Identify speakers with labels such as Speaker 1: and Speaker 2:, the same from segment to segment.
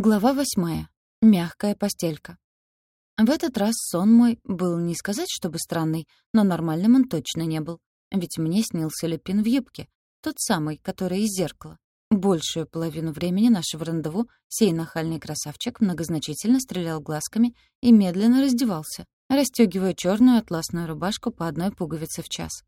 Speaker 1: Глава восьмая. Мягкая постелька. В этот раз сон мой был не сказать, чтобы странный, но нормальным он точно не был. Ведь мне снился Лепин в юбке, тот самый, который из зеркала. Большую половину времени нашего рандеву сей нахальный красавчик многозначительно стрелял глазками и медленно раздевался, расстегивая черную атласную рубашку по одной пуговице в час.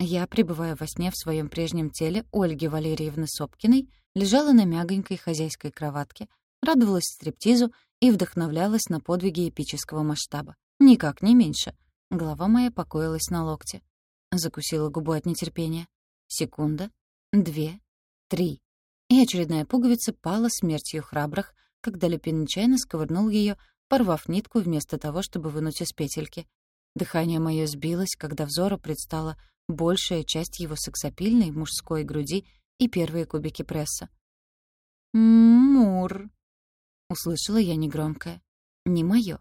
Speaker 1: Я, пребывая во сне в своем прежнем теле Ольги Валерьевны Сопкиной, лежала на мягонькой хозяйской кроватке, радовалась стриптизу и вдохновлялась на подвиги эпического масштаба. Никак не меньше. Голова моя покоилась на локте. Закусила губу от нетерпения. Секунда, две, три. И очередная пуговица пала смертью храбрых, когда Люпин нечаянно сковырнул ее, порвав нитку вместо того, чтобы вынуть из петельки. Дыхание мое сбилось, когда взору предстала большая часть его сексапильной мужской груди и первые кубики пресса. «Мур», Услышала я негромкое. Не моё.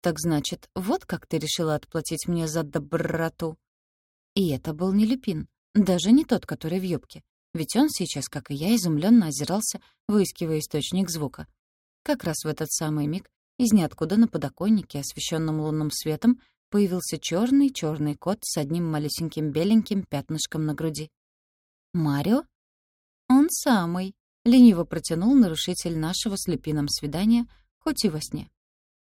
Speaker 1: Так значит, вот как ты решила отплатить мне за доброту. И это был не Люпин, даже не тот, который в юбке. Ведь он сейчас, как и я, изумленно озирался, выискивая источник звука. Как раз в этот самый миг из ниоткуда на подоконнике, освещенном лунным светом, появился черный черный кот с одним малюсеньким беленьким пятнышком на груди. «Марио?» «Он самый», лениво протянул нарушитель нашего с Люпином свидания, хоть и во сне.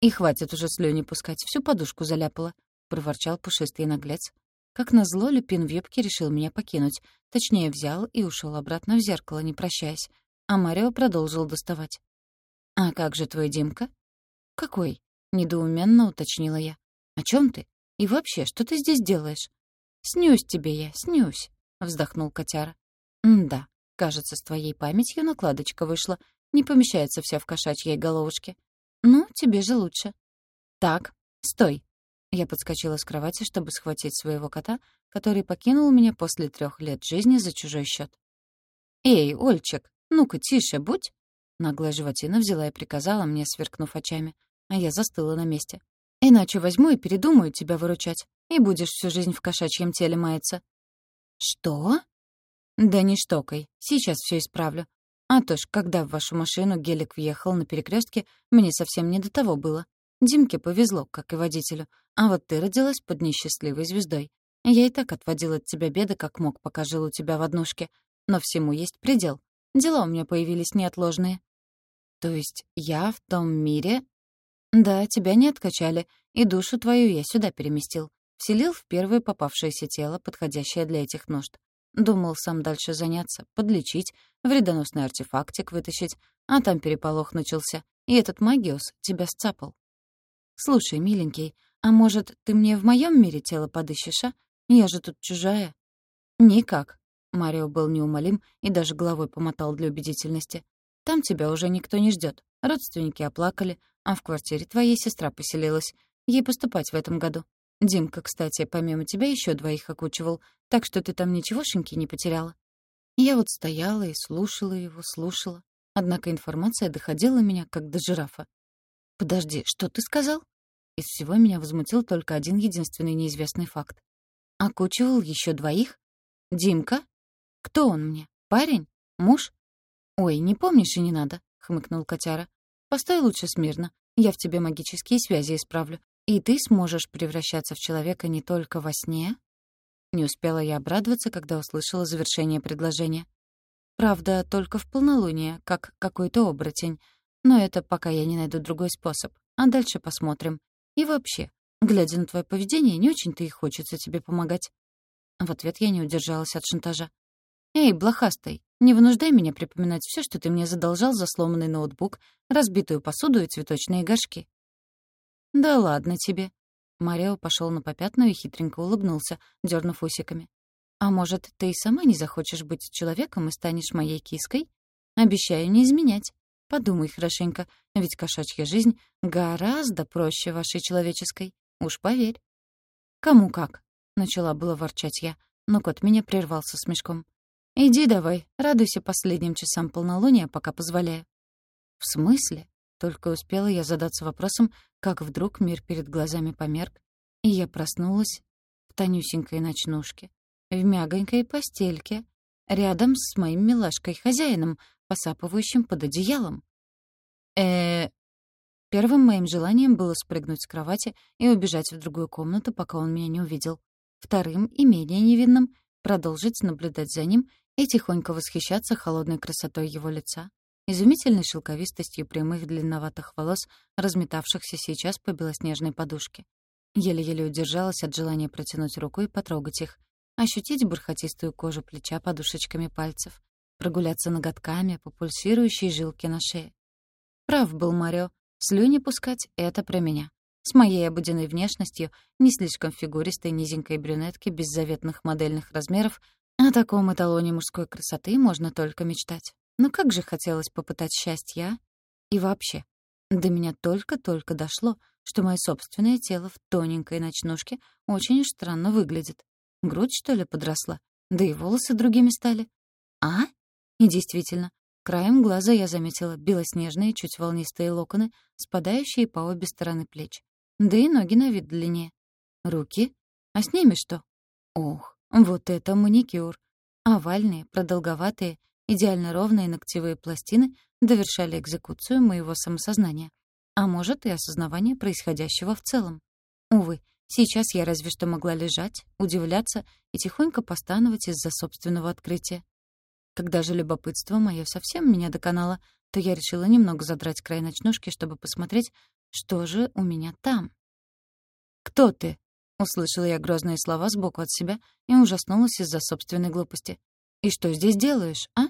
Speaker 1: «И хватит уже слюни пускать, всю подушку заляпала», — проворчал пушистый наглец. Как назло, Люпин в юбке решил меня покинуть, точнее, взял и ушел обратно в зеркало, не прощаясь, а Марио продолжил доставать. «А как же твой Димка?» «Какой?» — недоуменно уточнила я. «О чем ты? И вообще, что ты здесь делаешь?» «Снюсь тебе я, снюсь», — вздохнул котяра. «Да, Кажется, с твоей памятью накладочка вышла. Не помещается вся в кошачьей головушке. Ну, тебе же лучше. Так, стой. Я подскочила с кровати, чтобы схватить своего кота, который покинул меня после трех лет жизни за чужой счет. «Эй, Ольчик, ну-ка тише будь!» Наглая животина взяла и приказала мне, сверкнув очами, а я застыла на месте. «Иначе возьму и передумаю тебя выручать, и будешь всю жизнь в кошачьем теле маяться». «Что?» «Да не штокай, сейчас все исправлю. А то ж, когда в вашу машину гелик въехал на перекрестке, мне совсем не до того было. Димке повезло, как и водителю, а вот ты родилась под несчастливой звездой. Я и так отводил от тебя беды, как мог, пока жил у тебя в однушке. Но всему есть предел. Дела у меня появились неотложные». «То есть я в том мире...» «Да, тебя не откачали, и душу твою я сюда переместил. Вселил в первое попавшееся тело, подходящее для этих нужд. Думал сам дальше заняться, подлечить, вредоносный артефактик вытащить, а там переполох начался, и этот магиус тебя сцапал. Слушай, миленький, а может, ты мне в моем мире тело подыщешь, а? Я же тут чужая. Никак. Марио был неумолим и даже головой помотал для убедительности. Там тебя уже никто не ждет. Родственники оплакали, а в квартире твоей сестра поселилась. Ей поступать в этом году. Димка, кстати, помимо тебя еще двоих окучивал, так что ты там ничегошеньки не потеряла. Я вот стояла и слушала его, слушала. Однако информация доходила меня, как до жирафа. «Подожди, что ты сказал?» Из всего меня возмутил только один единственный неизвестный факт. «Окучивал еще двоих? Димка? Кто он мне? Парень? Муж?» «Ой, не помнишь и не надо», — хмыкнул котяра. «Постой лучше смирно. Я в тебе магические связи исправлю. И ты сможешь превращаться в человека не только во сне? Не успела я обрадоваться, когда услышала завершение предложения. Правда, только в полнолуние, как какой-то оборотень. Но это пока я не найду другой способ. А дальше посмотрим. И вообще, глядя на твое поведение, не очень-то и хочется тебе помогать. В ответ я не удержалась от шантажа. «Эй, блохастый, не вынуждай меня припоминать все, что ты мне задолжал за сломанный ноутбук, разбитую посуду и цветочные горшки. «Да ладно тебе». Марио пошел на попятную и хитренько улыбнулся, дернув усиками. «А может, ты и сама не захочешь быть человеком и станешь моей киской? Обещаю не изменять. Подумай хорошенько, ведь кошачья жизнь гораздо проще вашей человеческой. Уж поверь». «Кому как?» — начала было ворчать я, но кот меня прервал со смешком. «Иди давай, радуйся последним часам полнолуния, пока позволяю». «В смысле?» Только успела я задаться вопросом, как вдруг мир перед глазами померк, и я проснулась в тонюсенькой ночнушке, в мягонькой постельке, рядом с моим милашкой-хозяином, посапывающим под одеялом. э Первым моим желанием было спрыгнуть с кровати и убежать в другую комнату, пока он меня не увидел. Вторым, и менее невинным, продолжить наблюдать за ним и тихонько восхищаться холодной красотой его лица, изумительной шелковистостью прямых длинноватых волос, разметавшихся сейчас по белоснежной подушке. Еле-еле удержалась от желания протянуть руку и потрогать их, ощутить бархатистую кожу плеча подушечками пальцев, прогуляться ноготками по пульсирующей жилке на шее. Прав был Марио, слюни пускать — это про меня. С моей обыденной внешностью, не слишком фигуристой низенькой брюнетки беззаветных модельных размеров, о таком эталоне мужской красоты можно только мечтать. Но как же хотелось попытать счастья, а? И вообще, до меня только-только дошло, что мое собственное тело в тоненькой ночнушке очень странно выглядит. Грудь, что ли, подросла? Да и волосы другими стали. А? И действительно, краем глаза я заметила белоснежные, чуть волнистые локоны, спадающие по обе стороны плеч. Да и ноги на вид длиннее. Руки? А с ними что? Ох, вот это маникюр. Овальные, продолговатые, идеально ровные ногтевые пластины довершали экзекуцию моего самосознания. А может, и осознавание происходящего в целом. Увы, сейчас я разве что могла лежать, удивляться и тихонько постановать из-за собственного открытия. Когда же любопытство мое совсем меня доконало, то я решила немного задрать край ночнушки, чтобы посмотреть, что же у меня там. «Кто ты?» — услышала я грозные слова сбоку от себя и ужаснулась из-за собственной глупости. «И что здесь делаешь, а?»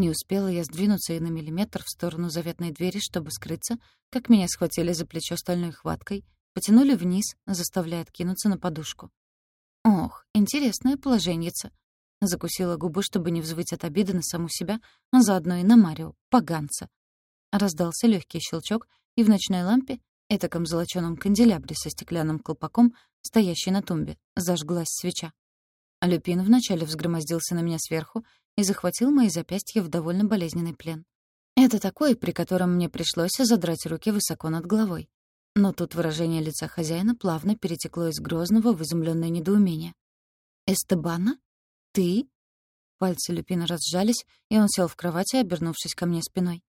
Speaker 1: Не успела я сдвинуться и на миллиметр в сторону заветной двери, чтобы скрыться, как меня схватили за плечо стальной хваткой, потянули вниз, заставляя откинуться на подушку. «Ох, интересное положеньице. Закусила губы, чтобы не взвыть от обиды на саму себя, а заодно и на Марио, поганца. Раздался легкий щелчок, и в ночной лампе, этаком золочёном канделябре со стеклянным колпаком, стоящей на тумбе, зажглась свеча. Люпин вначале взгромоздился на меня сверху и захватил мои запястья в довольно болезненный плен. Это такой, при котором мне пришлось задрать руки высоко над головой. Но тут выражение лица хозяина плавно перетекло из грозного в изумлённое недоумение. «Эстебана?» «Ты?» Пальцы Люпина разжались, и он сел в кровати, обернувшись ко мне спиной.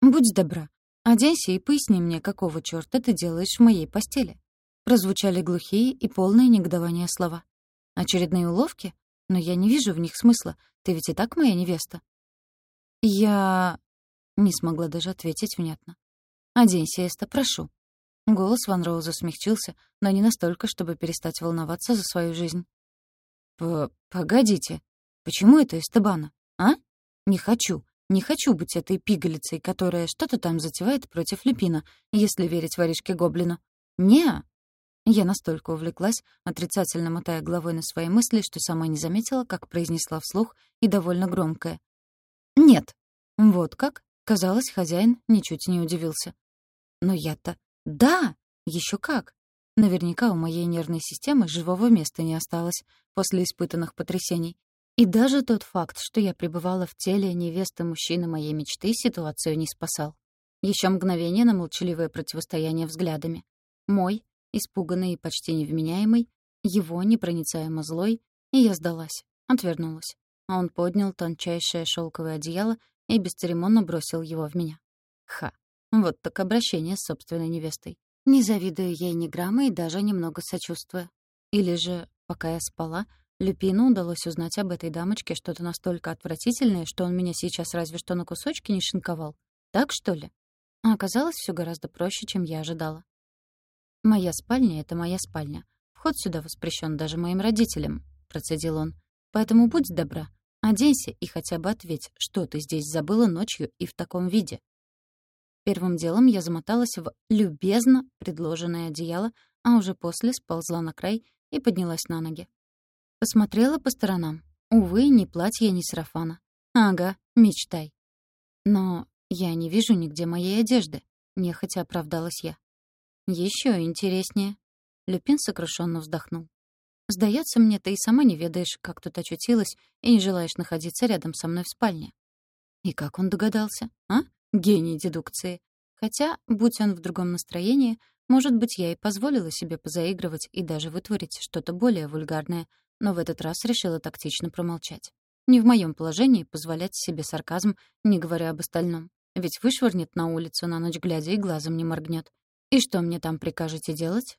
Speaker 1: «Будь добра, оденься и поясни мне, какого чёрта ты делаешь в моей постели». Прозвучали глухие и полные негодования слова. «Очередные уловки? Но я не вижу в них смысла. Ты ведь и так моя невеста». «Я...» Не смогла даже ответить внятно. «Оденься, Эста, прошу». Голос Ван Роуза смягчился, но не настолько, чтобы перестать волноваться за свою жизнь. «Погодите, почему это Эстебана, а? Не хочу, не хочу быть этой пигалицей, которая что-то там затевает против Люпина, если верить воришке Гоблину. не Я настолько увлеклась, отрицательно мотая головой на свои мысли, что сама не заметила, как произнесла вслух и довольно громкое. «Нет». Вот как? Казалось, хозяин ничуть не удивился. Но я-то... Да! еще как! Наверняка у моей нервной системы живого места не осталось после испытанных потрясений. И даже тот факт, что я пребывала в теле невесты мужчины моей мечты, ситуацию не спасал. Еще мгновение на молчаливое противостояние взглядами. Мой, испуганный и почти невменяемый, его непроницаемо злой, и я сдалась, отвернулась. А он поднял тончайшее шелковое одеяло и бесцеремонно бросил его в меня. Ха, вот так обращение с собственной невестой. Не завидую ей ни грамма и даже немного сочувствую. Или же, пока я спала, Люпину удалось узнать об этой дамочке что-то настолько отвратительное, что он меня сейчас разве что на кусочки не шинковал. Так, что ли? А оказалось все гораздо проще, чем я ожидала. «Моя спальня — это моя спальня. Вход сюда воспрещен даже моим родителям», — процедил он. «Поэтому будь добра, оденься и хотя бы ответь, что ты здесь забыла ночью и в таком виде». Первым делом я замоталась в любезно предложенное одеяло, а уже после сползла на край и поднялась на ноги. Посмотрела по сторонам. Увы, ни платья, ни сарафана. Ага, мечтай. Но я не вижу нигде моей одежды, нехотя оправдалась я. Еще интереснее. Люпин сокрушенно вздохнул. Сдается мне, ты и сама не ведаешь, как тут очутилась, и не желаешь находиться рядом со мной в спальне. И как он догадался, а? Гений дедукции. Хотя, будь он в другом настроении, может быть, я и позволила себе позаигрывать и даже вытворить что-то более вульгарное, но в этот раз решила тактично промолчать. Не в моем положении позволять себе сарказм, не говоря об остальном. Ведь вышвырнет на улицу на ночь глядя и глазом не моргнет. И что мне там прикажете делать?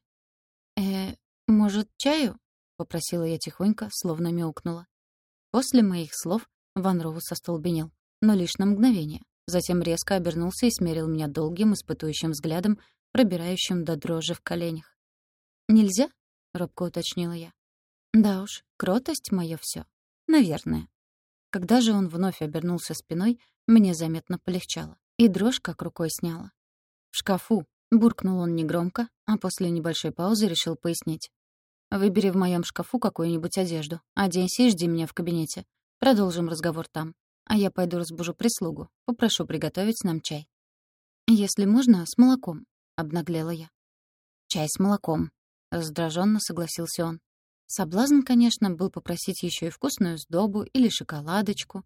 Speaker 1: э может, чаю?» — попросила я тихонько, словно мяукнула. После моих слов Ван Роус остолбенел, но лишь на мгновение. Затем резко обернулся и смерил меня долгим, испытующим взглядом, пробирающим до дрожи в коленях. «Нельзя?» — робко уточнила я. «Да уж, кротость — моё всё. Наверное». Когда же он вновь обернулся спиной, мне заметно полегчало, и дрожь как рукой сняла. «В шкафу», — буркнул он негромко, а после небольшой паузы решил пояснить. «Выбери в моем шкафу какую-нибудь одежду, оденься и жди меня в кабинете. Продолжим разговор там. А я пойду разбужу прислугу, попрошу приготовить нам чай». «Если можно, с молоком», — обнаглела я. «Чай с молоком», — раздраженно согласился он. Соблазн, конечно, был попросить еще и вкусную сдобу или шоколадочку,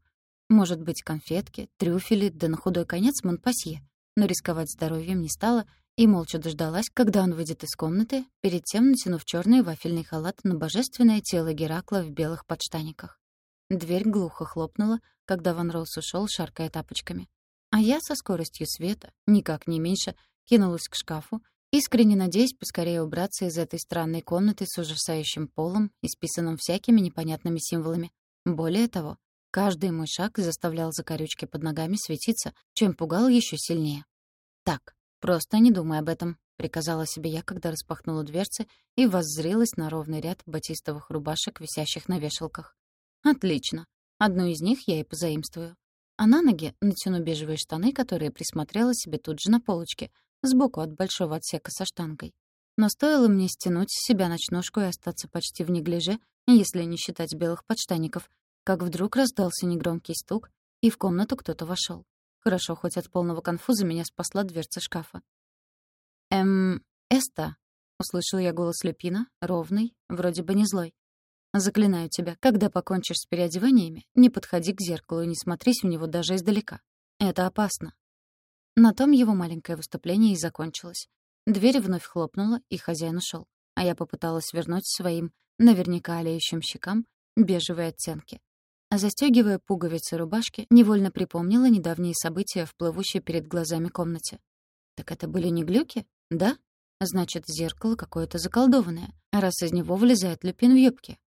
Speaker 1: может быть, конфетки, трюфели, да на худой конец монпасье. Но рисковать здоровьем не стала и молча дождалась, когда он выйдет из комнаты, перед тем натянув черный вафельный халат на божественное тело Геракла в белых подштаниках. Дверь глухо хлопнула, когда Ван Роуз ушел, шаркая тапочками. А я со скоростью света, никак не меньше, кинулась к шкафу Искренне надеясь поскорее убраться из этой странной комнаты с ужасающим полом, исписанным всякими непонятными символами. Более того, каждый мой шаг заставлял закорючки под ногами светиться, чем пугал еще сильнее. «Так, просто не думай об этом», — приказала себе я, когда распахнула дверцы и воззрелась на ровный ряд батистовых рубашек, висящих на вешалках. «Отлично. Одну из них я и позаимствую. А на ноги натяну бежевые штаны, которые присмотрела себе тут же на полочке, сбоку от большого отсека со штангой. Но стоило мне стянуть с себя ночнушку и остаться почти в неглиже, если не считать белых подштаников, как вдруг раздался негромкий стук, и в комнату кто-то вошел. Хорошо, хоть от полного конфуза меня спасла дверца шкафа. «Эм, Эста», — услышал я голос Люпина, ровный, вроде бы не злой. «Заклинаю тебя, когда покончишь с переодеваниями, не подходи к зеркалу и не смотрись в него даже издалека. Это опасно. На том его маленькое выступление и закончилось. Дверь вновь хлопнула, и хозяин ушел, а я попыталась вернуть своим, наверняка олеющим щекам, бежевые оттенки. А застегивая пуговицы рубашки, невольно припомнила недавние события в плывущей перед глазами комнате. Так это были не глюки? Да? Значит, зеркало какое-то заколдованное, раз из него вылезает люпин в юбке.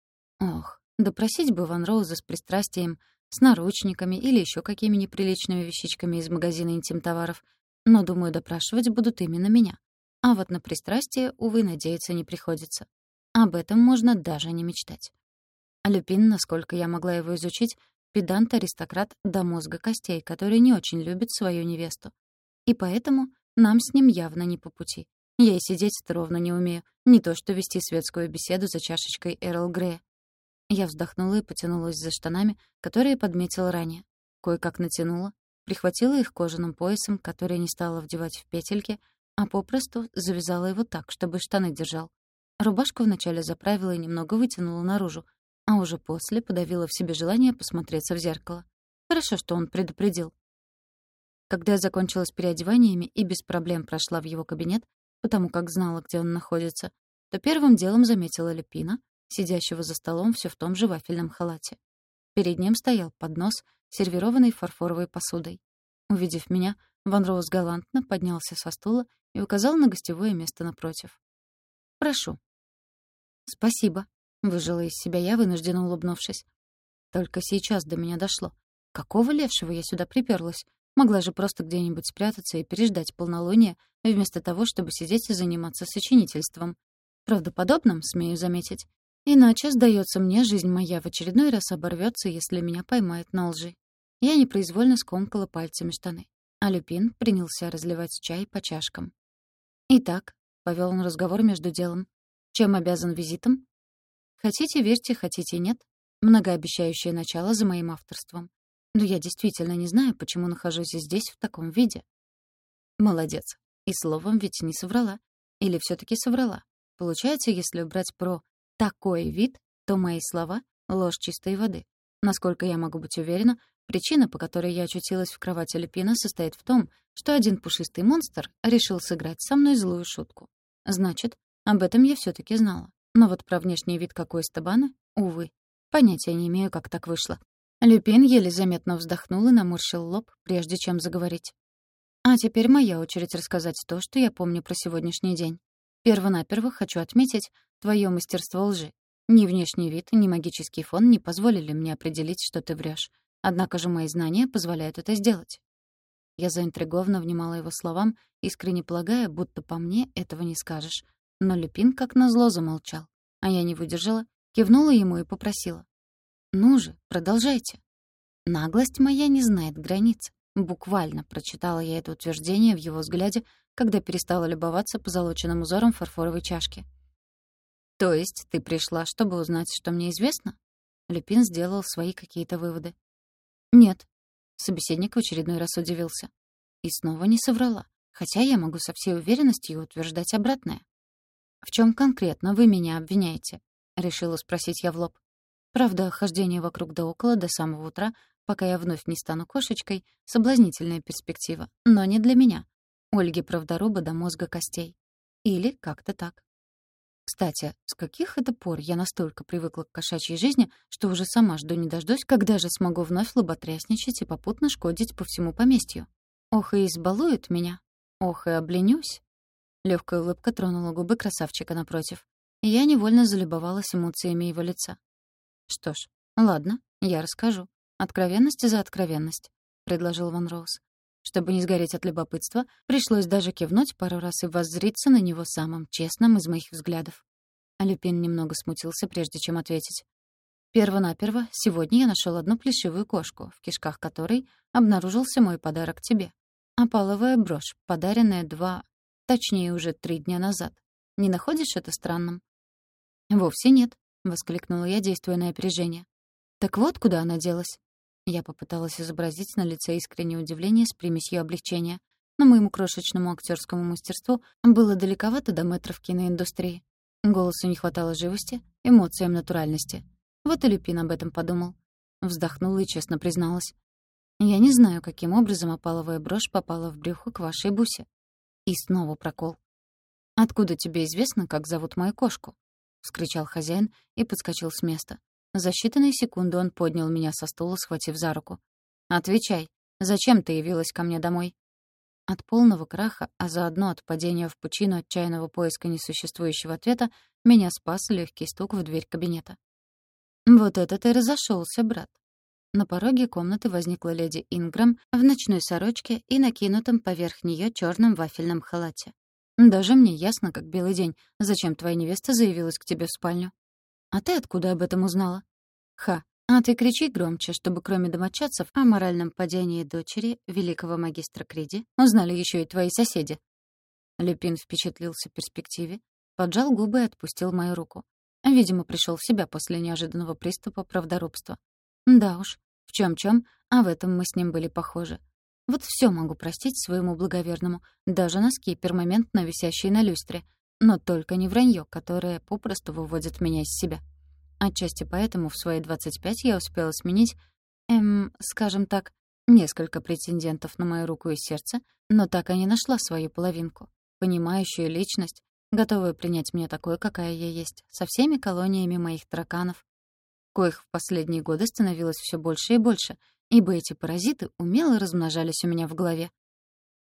Speaker 1: Ох, допросить бы Ван Роуза с пристрастием с наручниками или еще какими неприличными вещичками из магазина интим-товаров, но, думаю, допрашивать будут именно меня. А вот на пристрастие, увы, надеяться не приходится. Об этом можно даже не мечтать. А Люпин, насколько я могла его изучить, педант-аристократ до мозга костей, который не очень любит свою невесту. И поэтому нам с ним явно не по пути. Я и сидеть-то ровно не умею, не то что вести светскую беседу за чашечкой Эрл Грея. Я вздохнула и потянулась за штанами, которые подметила ранее. Кое-как натянула, прихватила их кожаным поясом, который не стала вдевать в петельки, а попросту завязала его так, чтобы штаны держал. Рубашку вначале заправила и немного вытянула наружу, а уже после подавила в себе желание посмотреться в зеркало. Хорошо, что он предупредил. Когда я закончила с переодеваниями и без проблем прошла в его кабинет, потому как знала, где он находится, то первым делом заметила Лепина, сидящего за столом все в том же вафельном халате. Перед ним стоял поднос, сервированный фарфоровой посудой. Увидев меня, Ван Роуз галантно поднялся со стула и указал на гостевое место напротив. «Прошу». «Спасибо», — выжила из себя я, вынужденно улыбнувшись. Только сейчас до меня дошло. Какого левшего я сюда приперлась? Могла же просто где-нибудь спрятаться и переждать полнолуние, вместо того, чтобы сидеть и заниматься сочинительством. Правдоподобным, смею заметить. Иначе, сдается мне, жизнь моя в очередной раз оборвется, если меня поймают на лжи. Я непроизвольно скомкала пальцами штаны, а Люпин принялся разливать чай по чашкам. «Итак», — повел он разговор между делом, — «чем обязан визитом?» «Хотите, верьте, хотите, нет. Многообещающее начало за моим авторством. Но я действительно не знаю, почему нахожусь здесь в таком виде». «Молодец. И словом ведь не соврала. Или все таки соврала. Получается, если убрать про такой вид, то мои слова — ложь чистой воды. Насколько я могу быть уверена, причина, по которой я очутилась в кровати Люпина, состоит в том, что один пушистый монстр решил сыграть со мной злую шутку. Значит, об этом я все таки знала. Но вот про внешний вид какой стабана, увы, понятия не имею, как так вышло. Люпин еле заметно вздохнул и наморщил лоб, прежде чем заговорить. А теперь моя очередь рассказать то, что я помню про сегодняшний день. Первонаперво хочу отметить твое мастерство лжи. Ни внешний вид, ни магический фон не позволили мне определить, что ты врешь. Однако же мои знания позволяют это сделать. Я заинтригованно внимала его словам, искренне полагая, будто по мне этого не скажешь. Но Люпин как назло замолчал. А я не выдержала, кивнула ему и попросила. «Ну же, продолжайте». Наглость моя не знает границ. Буквально прочитала я это утверждение в его взгляде, когда перестала любоваться позолоченным узором фарфоровой чашки. «То есть ты пришла, чтобы узнать, что мне известно?» Люпин сделал свои какие-то выводы. «Нет». Собеседник в очередной раз удивился. И снова не соврала, хотя я могу со всей уверенностью утверждать обратное. «В чем конкретно вы меня обвиняете?» — решила спросить я в лоб. Правда, хождение вокруг да около до самого утра, пока я вновь не стану кошечкой, соблазнительная перспектива, но не для меня. Ольги правдоруба до мозга костей. Или как-то так. Кстати, с каких это пор я настолько привыкла к кошачьей жизни, что уже сама жду не дождусь, когда же смогу вновь лоботрясничать и попутно шкодить по всему поместью. Ох, и избалуют меня. Ох, и обленюсь. Легкая улыбка тронула губы красавчика напротив. И я невольно залюбовалась эмоциями его лица. Что ж, ладно, я расскажу. Откровенность за откровенность, предложил Ван Роуз. Чтобы не сгореть от любопытства, пришлось даже кивнуть пару раз и воззриться на него самым честным из моих взглядов. А Люпин немного смутился, прежде чем ответить. Первонаперво, сегодня я нашел одну плешивую кошку, в кишках которой обнаружился мой подарок тебе. Опаловая брошь, подаренная два, точнее, уже три дня назад. Не находишь это странным? Вовсе нет, воскликнула я, действуя на опережение. Так вот, куда она делась. Я попыталась изобразить на лице искреннее удивление с примесью облегчения, но моему крошечному актерскому мастерству было далековато до метров киноиндустрии. Голосу не хватало живости, эмоциям натуральности. Вот и Люпин об этом подумал. Вздохнула и честно призналась. «Я не знаю, каким образом опаловая брошь попала в брюхо к вашей бусе». И снова прокол. «Откуда тебе известно, как зовут мою кошку?» — вскричал хозяин и подскочил с места. За считанные секунды он поднял меня со стула, схватив за руку. «Отвечай, зачем ты явилась ко мне домой?» От полного краха, а заодно от падения в пучину отчаянного поиска несуществующего ответа, меня спас легкий стук в дверь кабинета. «Вот это ты разошелся, брат!» На пороге комнаты возникла леди Инграм в ночной сорочке и накинутом поверх нее черном вафельном халате. «Даже мне ясно, как белый день, зачем твоя невеста заявилась к тебе в спальню. А ты откуда об этом узнала? Ха, а ты кричи громче, чтобы кроме домочадцев о моральном падении дочери великого магистра Криди узнали еще и твои соседи. Люпин впечатлился перспективе, поджал губы и отпустил мою руку. Видимо, пришел в себя после неожиданного приступа правдорубства. Да уж, в чем чем а в этом мы с ним были похожи. Вот все могу простить своему благоверному, даже носки, пермоментно висящие на люстре — но только не вранье, которое попросту выводит меня из себя. Отчасти поэтому в свои 25 я успела сменить, эм, скажем так, несколько претендентов на мою руку и сердце, но так и не нашла свою половинку, понимающую личность, готовую принять меня такой, какая я есть, со всеми колониями моих тараканов, коих в последние годы становилось все больше и больше, ибо эти паразиты умело размножались у меня в голове.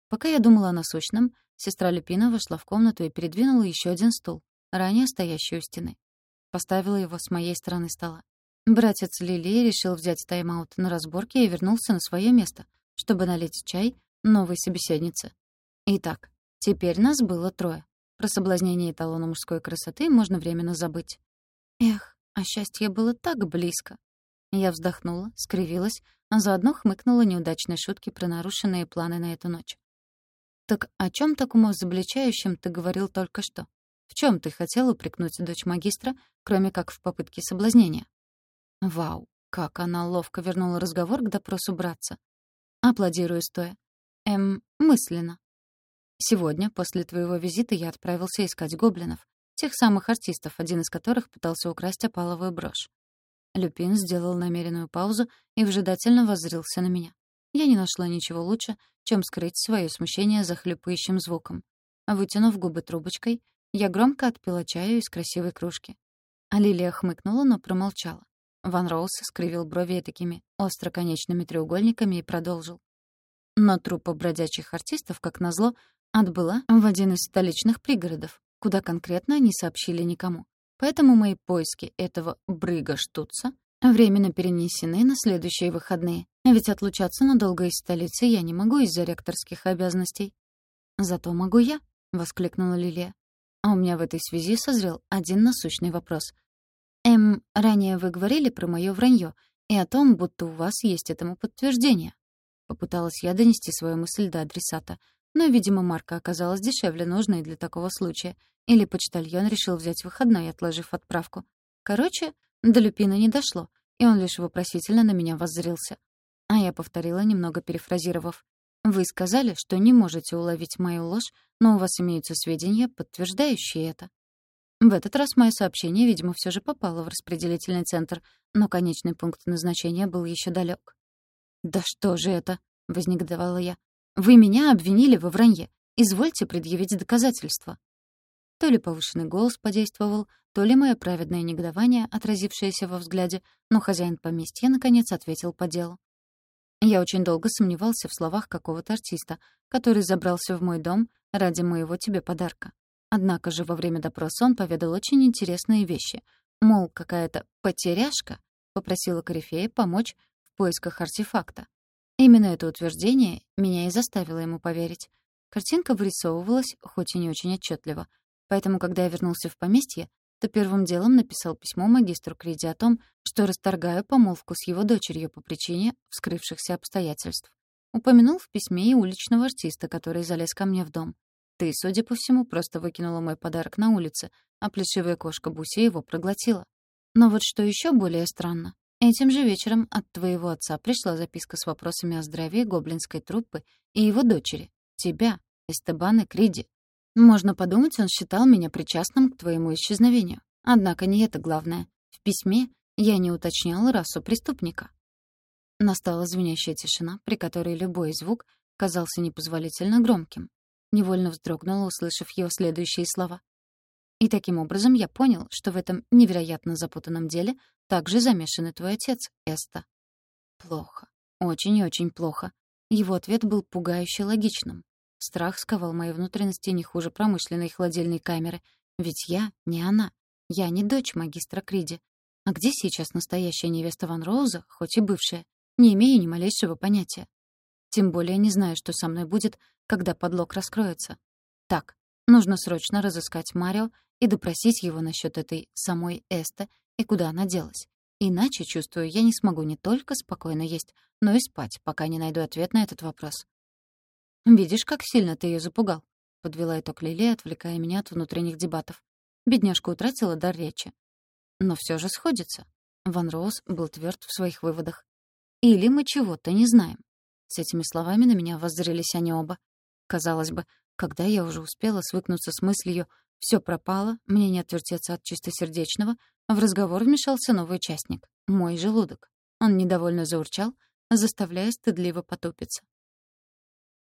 Speaker 1: Пока я думала о насущном, Сестра Люпина вошла в комнату и передвинула еще один стул, ранее стоящий у стены. Поставила его с моей стороны стола. Братец Лили решил взять тайм-аут на разборке и вернулся на свое место, чтобы налить чай новой собеседнице. Итак, теперь нас было трое. Про соблазнение эталона мужской красоты можно временно забыть. Эх, а счастье было так близко. Я вздохнула, скривилась, а заодно хмыкнула неудачной шутки про нарушенные планы на эту ночь. «Так о чем таком изобличающем ты говорил только что? В чем ты хотел упрекнуть дочь магистра, кроме как в попытке соблазнения?» «Вау, как она ловко вернула разговор к допросу братца!» Аплодирую стоя. «Эм, мысленно. Сегодня, после твоего визита, я отправился искать гоблинов, тех самых артистов, один из которых пытался украсть опаловую брошь. Люпин сделал намеренную паузу и вжидательно воззрился на меня. Я не нашла ничего лучше, чем скрыть свое смущение за хлюпающим звуком. Вытянув губы трубочкой, я громко отпила чаю из красивой кружки. А Лилия хмыкнула, но промолчала. Ван Роуз скривил брови такими остроконечными треугольниками и продолжил. Но труппа бродячих артистов, как назло, отбыла в один из столичных пригородов, куда конкретно не сообщили никому. Поэтому мои поиски этого брыга-штуца временно перенесены на следующие выходные. Ведь отлучаться надолго из столицы я не могу из-за ректорских обязанностей. «Зато могу я», — воскликнула Лилия. А у меня в этой связи созрел один насущный вопрос. «Эм, ранее вы говорили про моё вранье и о том, будто у вас есть этому подтверждение». Попыталась я донести свою мысль до адресата, но, видимо, марка оказалась дешевле нужной для такого случая, или почтальон решил взять выходной, отложив отправку. Короче, до Люпина не дошло, и он лишь вопросительно на меня воззрился. А я повторила, немного перефразировав. «Вы сказали, что не можете уловить мою ложь, но у вас имеются сведения, подтверждающие это». В этот раз мое сообщение, видимо, все же попало в распределительный центр, но конечный пункт назначения был еще далек. «Да что же это?» — вознегодовала я. «Вы меня обвинили во вранье. Извольте предъявить доказательства». То ли повышенный голос подействовал, то ли мое праведное негодование, отразившееся во взгляде, но хозяин поместья, наконец, ответил по делу. Я очень долго сомневался в словах какого-то артиста, который забрался в мой дом ради моего тебе подарка. Однако же во время допроса он поведал очень интересные вещи. Мол, какая-то «потеряшка» попросила Корифея помочь в поисках артефакта. Именно это утверждение меня и заставило ему поверить. Картинка вырисовывалась, хоть и не очень отчетливо — Поэтому, когда я вернулся в поместье, то первым делом написал письмо магистру Криди о том, что расторгаю помолвку с его дочерью по причине вскрывшихся обстоятельств. Упомянул в письме и уличного артиста, который залез ко мне в дом. Ты, судя по всему, просто выкинула мой подарок на улице, а плешивая кошка Буси его проглотила. Но вот что еще более странно. Этим же вечером от твоего отца пришла записка с вопросами о здравии гоблинской труппы и его дочери, тебя, Эстебаны Криди. Можно подумать, он считал меня причастным к твоему исчезновению. Однако не это главное. В письме я не уточняла расу преступника. Настала звенящая тишина, при которой любой звук казался непозволительно громким. Невольно вздрогнула, услышав его следующие слова. И таким образом я понял, что в этом невероятно запутанном деле также замешан и твой отец, Эста. Плохо. Очень и очень плохо. Его ответ был пугающе логичным. Страх сковал мои внутренности не хуже промышленной холодильной камеры. Ведь я не она. Я не дочь магистра Криди. А где сейчас настоящая невеста Ван Роуза, хоть и бывшая? Не имею ни малейшего понятия. Тем более не знаю, что со мной будет, когда подлог раскроется. Так, нужно срочно разыскать Марио и допросить его насчет этой самой Эсты и куда она делась. Иначе, чувствую, я не смогу не только спокойно есть, но и спать, пока не найду ответ на этот вопрос. «Видишь, как сильно ты ее запугал», — подвела итог Лилия, отвлекая меня от внутренних дебатов. Бедняжка утратила дар речи. Но все же сходится. Ван Роуз был тверд в своих выводах. «Или мы чего-то не знаем». С этими словами на меня воззрелись они оба. Казалось бы, когда я уже успела свыкнуться с мыслью «все пропало, мне не отвертеться от чистосердечного», в разговор вмешался новый участник — мой желудок. Он недовольно заурчал, заставляя стыдливо потупиться.